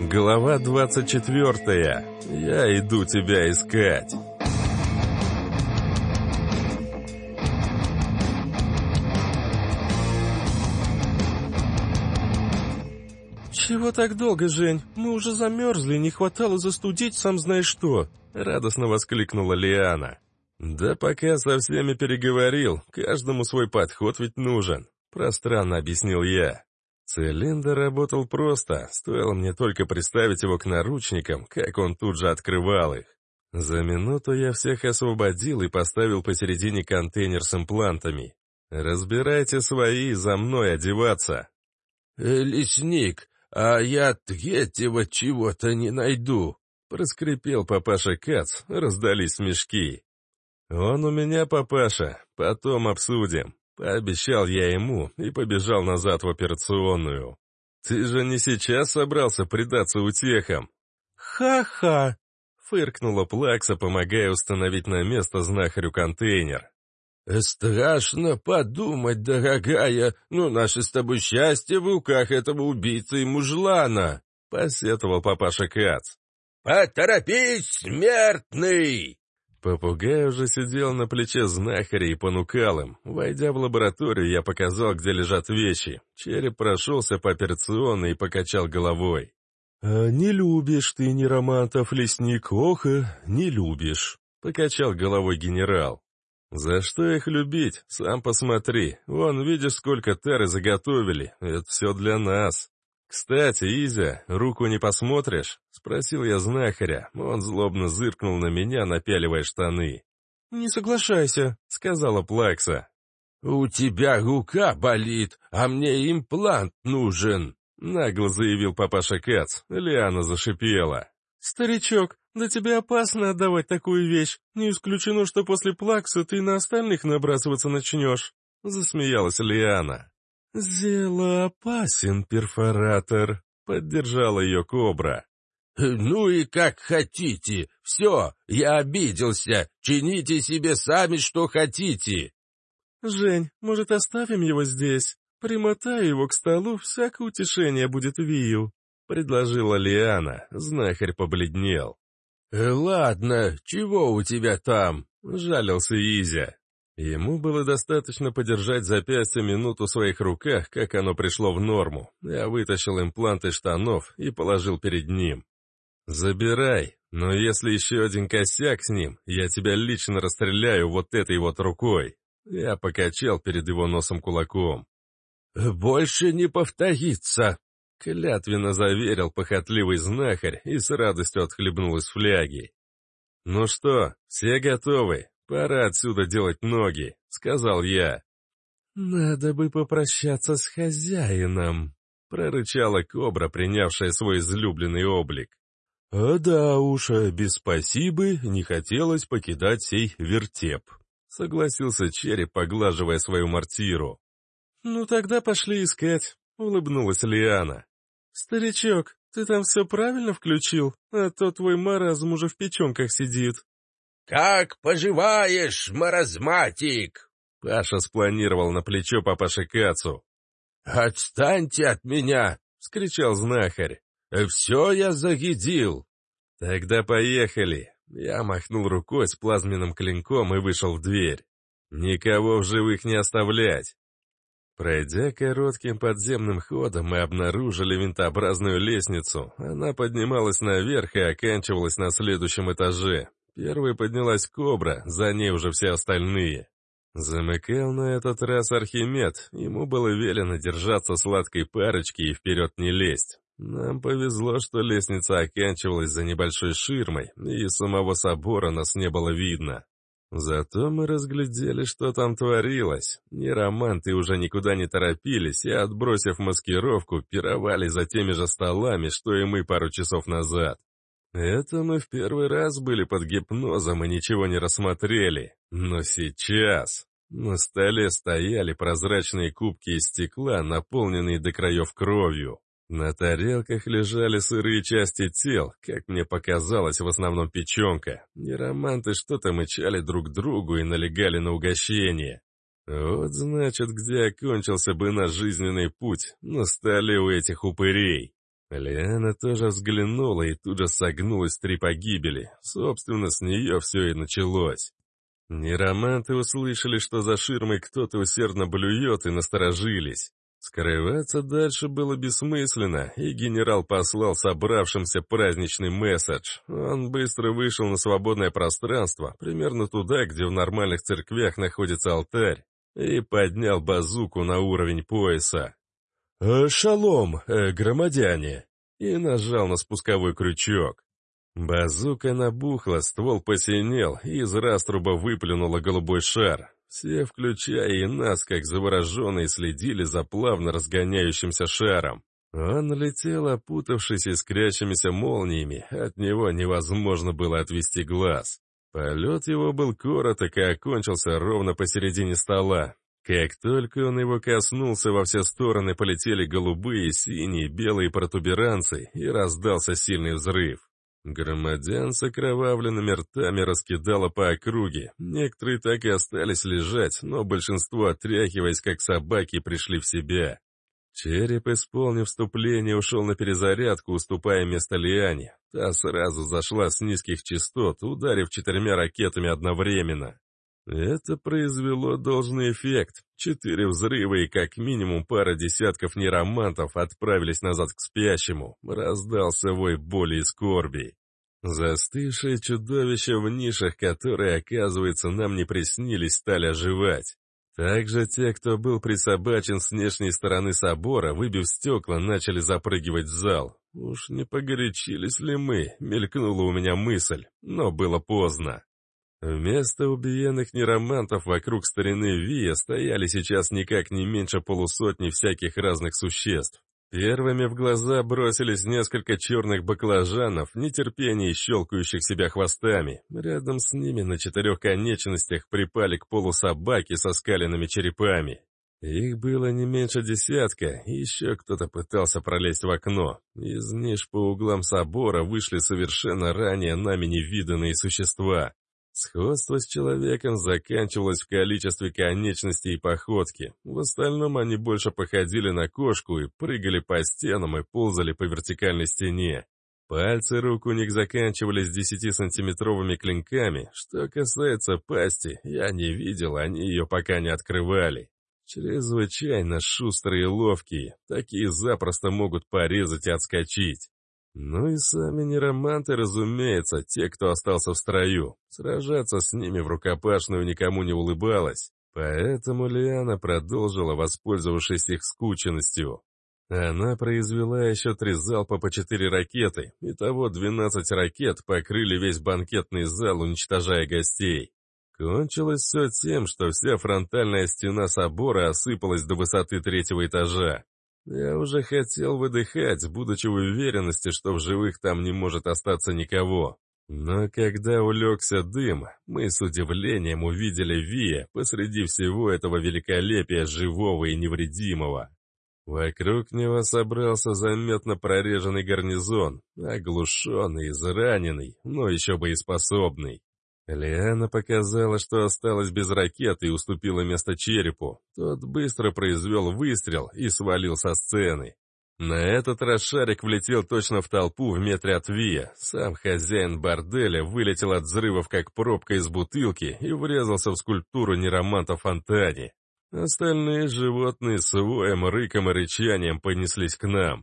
Глава 24. Я иду тебя искать. «Чего так долго, Жень? Мы уже замерзли, не хватало застудить сам знаешь что!» — радостно воскликнула Лиана. «Да пока со всеми переговорил, каждому свой подход ведь нужен», — пространно объяснил я. Цилиндр работал просто, стоило мне только приставить его к наручникам, как он тут же открывал их. За минуту я всех освободил и поставил посередине контейнер с имплантами. «Разбирайте свои, за мной одеваться». «Э, «Лесник, а я третьего чего-то не найду», — проскрипел папаша Кац, раздались смешки. «Он у меня, папаша, потом обсудим». Пообещал я ему и побежал назад в операционную. «Ты же не сейчас собрался предаться утехам?» «Ха-ха!» — фыркнула Плакса, помогая установить на место знахарю контейнер. «Страшно подумать, дорогая, но наше с тобой счастье в руках этого убийцы и мужлана!» — посетовал папаша Кац. «Поторопись, смертный!» Попугай уже сидел на плече знахаря и понукал им. Войдя в лабораторию, я показал, где лежат вещи. Череп прошелся по операционной и покачал головой. «А не любишь ты неромантов, лесник, ох, не любишь», — покачал головой генерал. «За что их любить? Сам посмотри. Вон, видишь, сколько тары заготовили. Это все для нас. «Кстати, Изя, руку не посмотришь?» — спросил я знахаря. Он злобно зыркнул на меня, напяливая штаны. «Не соглашайся», — сказала Плакса. «У тебя рука болит, а мне имплант нужен», — нагло заявил папаша Кац. Лиана зашипела. «Старичок, да тебе опасно отдавать такую вещь. Не исключено, что после Плаксы ты на остальных набрасываться начнешь», — засмеялась Лиана. «Зело опасен, перфоратор», — поддержала ее кобра. «Ну и как хотите. Все, я обиделся. Чините себе сами, что хотите». «Жень, может, оставим его здесь? Примотаю его к столу, всякое утешение будет Вию», — предложила Лиана. Знахарь побледнел. «Э, «Ладно, чего у тебя там?» — жалился Изя. Ему было достаточно подержать запястье минуту в своих руках, как оно пришло в норму. Я вытащил имплант из штанов и положил перед ним. «Забирай, но если еще один косяк с ним, я тебя лично расстреляю вот этой вот рукой». Я покачал перед его носом кулаком. «Больше не повторится», — клятвенно заверил похотливый знахарь и с радостью отхлебнул из фляги. «Ну что, все готовы? «Пора отсюда делать ноги», — сказал я. «Надо бы попрощаться с хозяином», — прорычала кобра, принявшая свой излюбленный облик. «А да уж, без спасибы не хотелось покидать сей вертеп», — согласился череп, поглаживая свою мортиру. «Ну тогда пошли искать», — улыбнулась Лиана. «Старичок, ты там все правильно включил, а то твой маразм уже в печенках сидит». «Как поживаешь, маразматик?» Паша спланировал на плечо папаши Кацу. «Отстаньте от меня!» — скричал знахарь. «Все я загидил!» «Тогда поехали!» Я махнул рукой с плазменным клинком и вышел в дверь. «Никого в живых не оставлять!» Пройдя коротким подземным ходом, мы обнаружили винтообразную лестницу. Она поднималась наверх и оканчивалась на следующем этаже. Первой поднялась Кобра, за ней уже все остальные. Замыкал на этот раз Архимед, ему было велено держаться сладкой парочки и вперед не лезть. Нам повезло, что лестница оканчивалась за небольшой ширмой, и самого собора нас не было видно. Зато мы разглядели, что там творилось. Нероманты уже никуда не торопились и, отбросив маскировку, пировали за теми же столами, что и мы пару часов назад. Это мы в первый раз были под гипнозом и ничего не рассмотрели. Но сейчас... На столе стояли прозрачные кубки из стекла, наполненные до краев кровью. На тарелках лежали сырые части тел, как мне показалось, в основном печенка. Нероманты что-то мычали друг другу и налегали на угощение. Вот значит, где окончился бы наш жизненный путь, на столе у этих упырей. Лиана тоже взглянула и тут же согнулась три погибели. Собственно, с нее все и началось. Нероманты услышали, что за ширмой кто-то усердно блюет, и насторожились. Скрываться дальше было бессмысленно, и генерал послал собравшимся праздничный месседж. Он быстро вышел на свободное пространство, примерно туда, где в нормальных церквях находится алтарь, и поднял базуку на уровень пояса. «Э, «Шалом, э, громадяне!» и нажал на спусковой крючок. Базука набухла, ствол посинел, и из раструба выплюнула голубой шар. Все, включая и нас, как завороженные, следили за плавно разгоняющимся шаром. Он летел, опутавшись искрящимися молниями, от него невозможно было отвести глаз. Полет его был короток и окончился ровно посередине стола. Как только он его коснулся, во все стороны полетели голубые, синие, белые протуберанцы, и раздался сильный взрыв. Громадян с окровавленными ртами раскидало по округе. Некоторые так и остались лежать, но большинство, отряхиваясь как собаки, пришли в себя. Череп, исполнив вступление, ушел на перезарядку, уступая место Лиане. Та сразу зашла с низких частот, ударив четырьмя ракетами одновременно. Это произвело должный эффект. Четыре взрыва и как минимум пара десятков неромантов отправились назад к спящему. Раздался вой боли и скорби. Застывшие чудовища в нишах, которые, оказывается, нам не приснились, стали оживать. Также те, кто был присобачен с внешней стороны собора, выбив стекла, начали запрыгивать в зал. Уж не погорячились ли мы, мелькнула у меня мысль, но было поздно. Вместо убиенных неромантов вокруг старины Вия стояли сейчас никак не меньше полусотни всяких разных существ. Первыми в глаза бросились несколько черных баклажанов, нетерпение щелкающих себя хвостами. Рядом с ними на четырех конечностях припали к полу собаки со скаленными черепами. Их было не меньше десятка, и еще кто-то пытался пролезть в окно. Из ниш по углам собора вышли совершенно ранее нами невиданные существа. Сходство с человеком заканчивалось в количестве конечностей и походки. В остальном они больше походили на кошку и прыгали по стенам и ползали по вертикальной стене. Пальцы рук у них заканчивались 10-сантиметровыми клинками. Что касается пасти, я не видел, они ее пока не открывали. Чрезвычайно шустрые и ловкие, такие запросто могут порезать и отскочить. Ну и сами нероманты, разумеется, те, кто остался в строю. Сражаться с ними в рукопашную никому не улыбалось. Поэтому Лиана продолжила, воспользовавшись их скученностью. Она произвела еще три залпа по четыре ракеты, и того 12 ракет покрыли весь банкетный зал, уничтожая гостей. Кончилось все тем, что вся фронтальная стена собора осыпалась до высоты третьего этажа. Я уже хотел выдыхать, будучи в уверенности, что в живых там не может остаться никого. Но когда улегся дым, мы с удивлением увидели Вия посреди всего этого великолепия живого и невредимого. Вокруг него собрался заметно прореженный гарнизон, оглушенный, израненный, но еще боеспособный. Лиана показала, что осталась без ракеты и уступила место черепу. Тот быстро произвел выстрел и свалил со сцены. На этот раз шарик влетел точно в толпу в метре от Вия. Сам хозяин борделя вылетел от взрывов, как пробка из бутылки, и врезался в скульптуру нероманта Фонтани. Остальные животные с воем, рыком и рычанием понеслись к нам.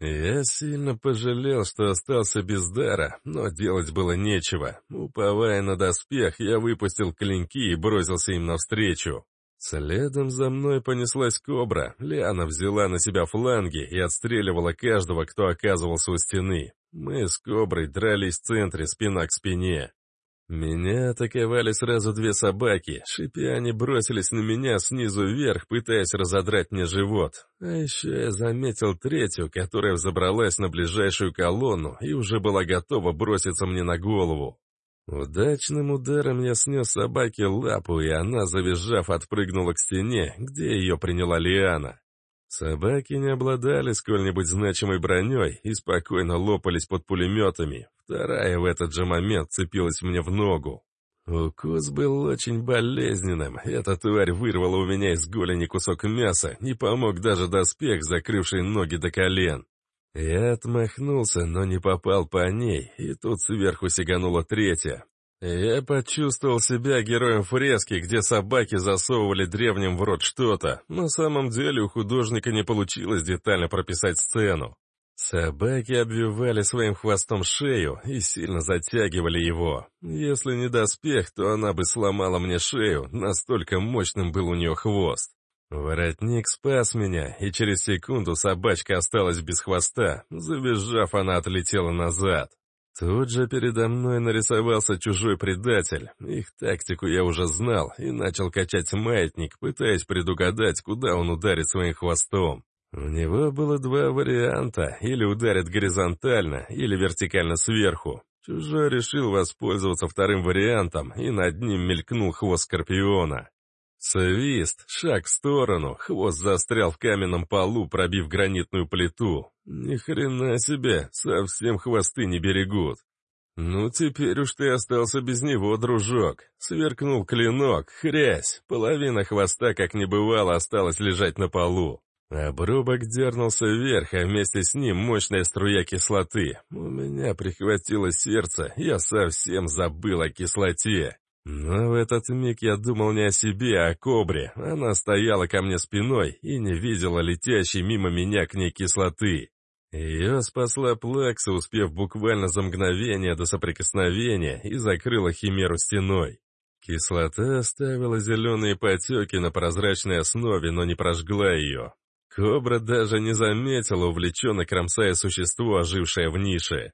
Я сильно пожалел, что остался без дара, но делать было нечего. Уповая на доспех, я выпустил клинки и бросился им навстречу. Следом за мной понеслась кобра. Лиана взяла на себя фланги и отстреливала каждого, кто оказывался у стены. Мы с коброй дрались в центре, спина к спине. Меня атаковали сразу две собаки. Шипя они бросились на меня снизу вверх, пытаясь разодрать мне живот. А еще я заметил третью, которая взобралась на ближайшую колонну и уже была готова броситься мне на голову. Удачным ударом я снес собаке лапу, и она, завизжав, отпрыгнула к стене, где ее приняла Лиана. Собаки не обладали сколь-нибудь значимой броней и спокойно лопались под пулеметами. Вторая в этот же момент цепилась мне в ногу. Укус был очень болезненным. Эта тварь вырвала у меня из голени кусок мяса, не помог даже доспех, закрывший ноги до колен. Я отмахнулся, но не попал по ней, и тут сверху сиганула третья. Я почувствовал себя героем фрески, где собаки засовывали древним в рот что-то. На самом деле у художника не получилось детально прописать сцену. Собаки обвивали своим хвостом шею и сильно затягивали его. Если не доспех, то она бы сломала мне шею, настолько мощным был у нее хвост. Воротник спас меня, и через секунду собачка осталась без хвоста. Завизжав, она отлетела назад. Тут же передо мной нарисовался чужой предатель. Их тактику я уже знал и начал качать маятник, пытаясь предугадать, куда он ударит своим хвостом. У него было два варианта, или ударит горизонтально, или вертикально сверху. Чужой решил воспользоваться вторым вариантом, и над ним мелькнул хвост скорпиона. Свист, шаг в сторону, хвост застрял в каменном полу, пробив гранитную плиту. Ни хрена себе, совсем хвосты не берегут. Ну, теперь уж ты остался без него, дружок. Сверкнул клинок, хрясь, половина хвоста, как не бывало, осталась лежать на полу. Обрубок дернулся вверх, а вместе с ним мощная струя кислоты. У меня прихватило сердце, я совсем забыл о кислоте. Но в этот миг я думал не о себе, а о кобре. Она стояла ко мне спиной и не видела летящей мимо меня к ней кислоты. Ее спасла Плакса, успев буквально за мгновение до соприкосновения, и закрыла химеру стеной. Кислота оставила зеленые потеки на прозрачной основе, но не прожгла ее. Кобра даже не заметила, увлеченно кромсая существо, ожившее в нише.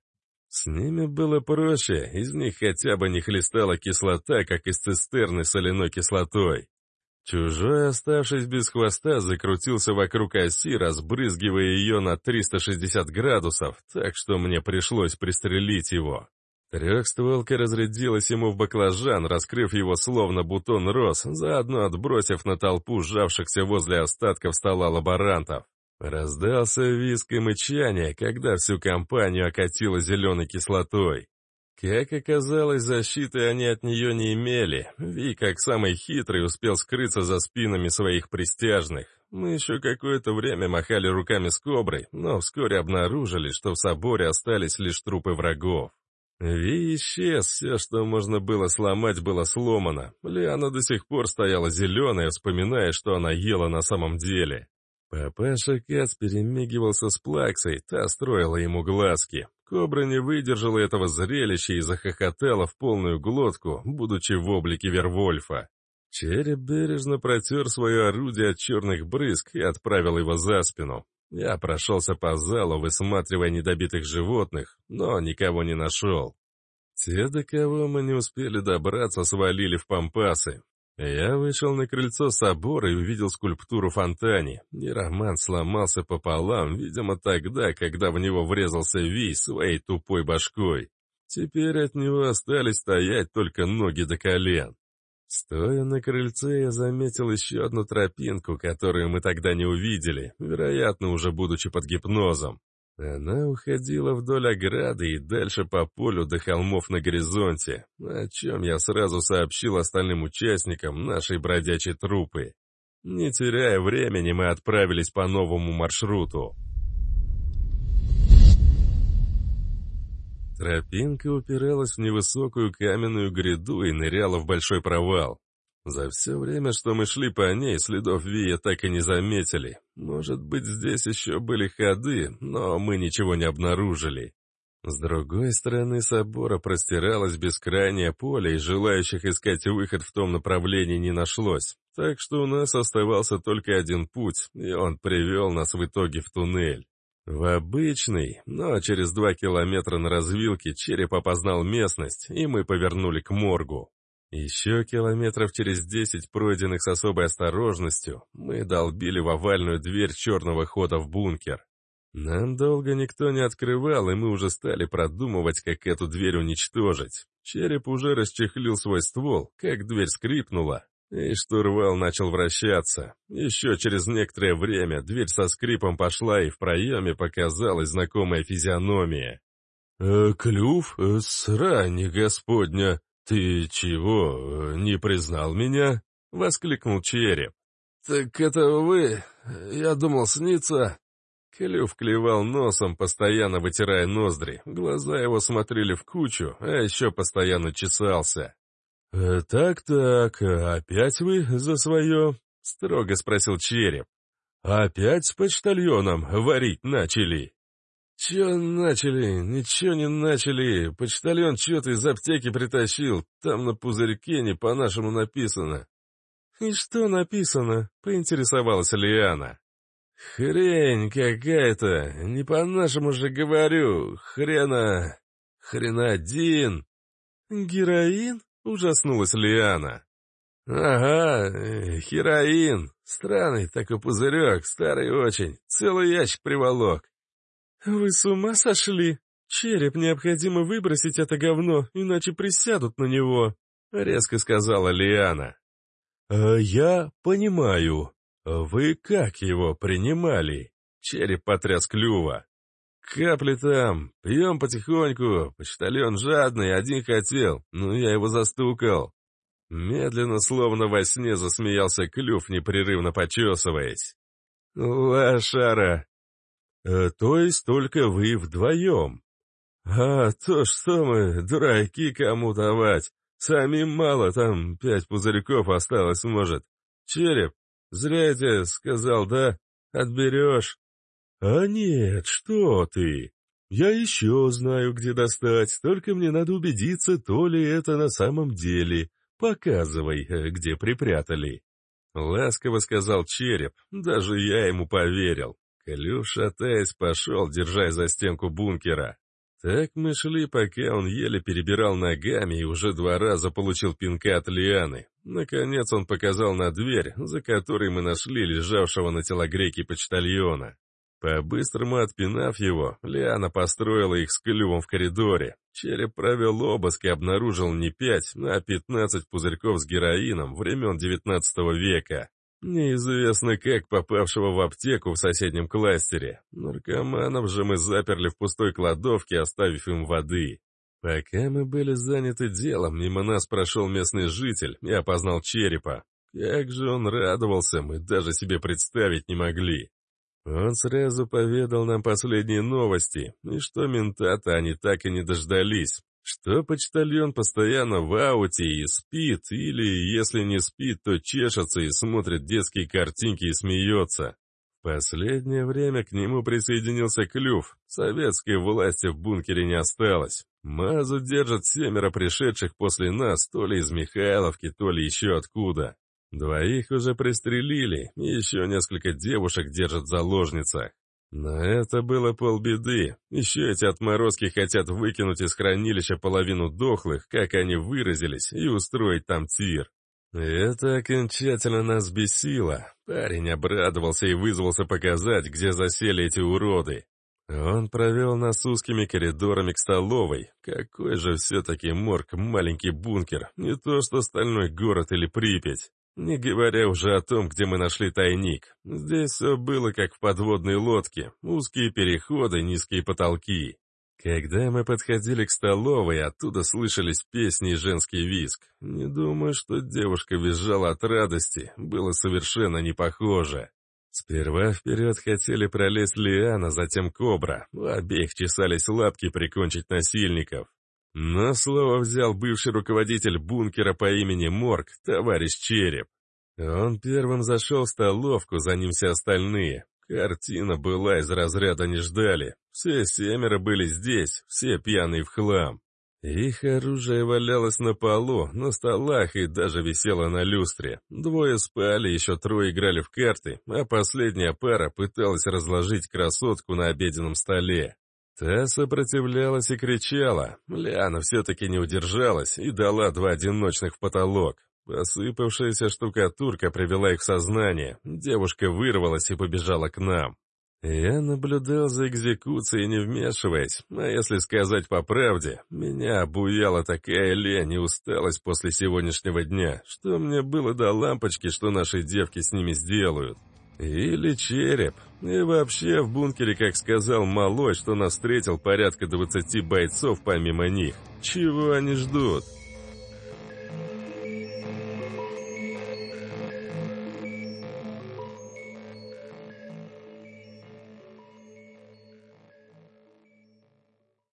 С ними было проще, из них хотя бы не хлестала кислота, как из цистерны соляной кислотой. Чужой, оставшись без хвоста, закрутился вокруг оси, разбрызгивая ее на 360 градусов, так что мне пришлось пристрелить его. Трехстволка разрядилась ему в баклажан, раскрыв его словно бутон роз, заодно отбросив на толпу сжавшихся возле остатков стола лаборантов. Раздался виск и мычание, когда всю компанию окатило зеленой кислотой. Как оказалось, защиты они от нее не имели. Ви, как самый хитрый, успел скрыться за спинами своих пристяжных. Мы еще какое-то время махали руками с коброй, но вскоре обнаружили, что в соборе остались лишь трупы врагов. Ви исчез, все, что можно было сломать, было сломано. Лиана до сих пор стояла зеленая, вспоминая, что она ела на самом деле. Папаша Кац перемигивался с Плаксой, та строила ему глазки. Кобра не выдержала этого зрелища и захохотала в полную глотку, будучи в облике Вервольфа. Череп бережно протер свое орудие от черных брызг и отправил его за спину. Я прошелся по залу, высматривая недобитых животных, но никого не нашел. Те, до кого мы не успели добраться, свалили в пампасы. Я вышел на крыльцо собора и увидел скульптуру фонтане. Нероман сломался пополам, видимо, тогда, когда в него врезался Ви своей тупой башкой. Теперь от него остались стоять только ноги до колен. Стоя на крыльце, я заметил еще одну тропинку, которую мы тогда не увидели, вероятно, уже будучи под гипнозом. Она уходила вдоль ограды и дальше по полю до холмов на горизонте, о чем я сразу сообщил остальным участникам нашей бродячей трупы. Не теряя времени, мы отправились по новому маршруту. Тропинка упиралась в невысокую каменную гряду и ныряла в большой провал. За все время, что мы шли по ней, следов Вия так и не заметили. Может быть, здесь еще были ходы, но мы ничего не обнаружили. С другой стороны собора простиралось бескрайнее поле, и желающих искать выход в том направлении не нашлось. Так что у нас оставался только один путь, и он привел нас в итоге в туннель. В обычный, но через два километра на развилке череп опознал местность, и мы повернули к моргу. Еще километров через десять, пройденных с особой осторожностью, мы долбили в овальную дверь черного хода в бункер. Нам долго никто не открывал, и мы уже стали продумывать, как эту дверь уничтожить. Череп уже расчехлил свой ствол, как дверь скрипнула, и штурвал начал вращаться. Еще через некоторое время дверь со скрипом пошла, и в проеме показалась знакомая физиономия. «Э, «Клюв? Э, срань господня!» «Ты чего, не признал меня?» — воскликнул череп. «Так это вы? Я думал, снится...» Клюв клевал носом, постоянно вытирая ноздри. Глаза его смотрели в кучу, а еще постоянно чесался. «Э, «Так-так, опять вы за свое?» — строго спросил череп. «Опять с почтальоном варить начали?» «Чё начали? Ничего не начали. Почтальон что-то из аптеки притащил. Там на пузырьке не по-нашему написано». «И что написано?» — поинтересовалась Лиана. «Хрень какая-то, не по-нашему же говорю, хрена... хрена один». «Героин?» — ужаснулась Лиана. «Ага, э, хероин. Странный такой пузырек, старый очень. Целый ящик приволок». «Вы с ума сошли? Череп необходимо выбросить это говно, иначе присядут на него», — резко сказала Лиана. «А я понимаю. Вы как его принимали?» Череп потряс клюва. «Капли там, пьем потихоньку, почтальон жадный, один хотел, но я его застукал». Медленно, словно во сне, засмеялся клюв, непрерывно почесываясь. «Лошара!» Э, «То есть только вы вдвоем?» «А то что мы, дураки, кому давать? Самим мало, там пять пузырьков осталось, может. Череп, зря я тебе сказал, да? Отберешь». «А нет, что ты! Я еще знаю, где достать, только мне надо убедиться, то ли это на самом деле. Показывай, э, где припрятали». Ласково сказал череп, даже я ему поверил. Клюв, шатаясь, пошел, держась за стенку бункера. Так мы шли, пока он еле перебирал ногами и уже два раза получил пинка от лианы. Наконец он показал на дверь, за которой мы нашли лежавшего на телогрейке почтальона. По-быстрому отпинав его, Лиана построила их с клювом в коридоре. Череп провел обыск и обнаружил не пять, а пятнадцать пузырьков с героином времен девятнадцатого века. Неизвестно как попавшего в аптеку в соседнем кластере. Наркоманов же мы заперли в пустой кладовке, оставив им воды. Пока мы были заняты делом, мимо нас прошел местный житель и опознал черепа. Как же он радовался, мы даже себе представить не могли. Он сразу поведал нам последние новости, и что мента-то они так и не дождались, что почтальон постоянно в ауте и спит, или, если не спит, то чешется и смотрит детские картинки и смеется. В последнее время к нему присоединился Клюв, советской власти в бункере не осталось. Мазу держат семеро пришедших после нас, то ли из Михайловки, то ли еще откуда. Двоих уже пристрелили, еще несколько девушек держат в заложницах. Но это было полбеды. Еще эти отморозки хотят выкинуть из хранилища половину дохлых, как они выразились, и устроить там тир. Это окончательно нас бесило. Парень обрадовался и вызвался показать, где засели эти уроды. Он провел нас узкими коридорами к столовой. Какой же все-таки морг маленький бункер, не то что стальной город или Припять. Не говоря уже о том, где мы нашли тайник. Здесь все было как в подводной лодке. Узкие переходы, низкие потолки. Когда мы подходили к столовой, оттуда слышались песни и женский визг. Не думаю, что девушка визжала от радости, было совершенно не похоже. Сперва вперед хотели пролезть Лиана, затем Кобра. У обеих чесались лапки прикончить насильников. Но слово взял бывший руководитель бункера по имени Морг, товарищ Череп. Он первым зашел в столовку, за ним все остальные. Картина была из разряда не ждали. Все семеро были здесь, все пьяные в хлам. Их оружие валялось на полу, на столах и даже висело на люстре. Двое спали, еще трое играли в карты, а последняя пара пыталась разложить красотку на обеденном столе. Та сопротивлялась и кричала. Ляна все-таки не удержалась и дала два одиночных в потолок. Посыпавшаяся штукатурка привела их в сознание. Девушка вырвалась и побежала к нам. Я наблюдал за экзекуцией, не вмешиваясь, а если сказать по правде, меня обуяла такая лень и усталость после сегодняшнего дня, что мне было до лампочки, что наши девки с ними сделают. Или череп. И вообще в бункере, как сказал Малой, что нас встретил порядка 20 бойцов помимо них. Чего они ждут?